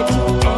light.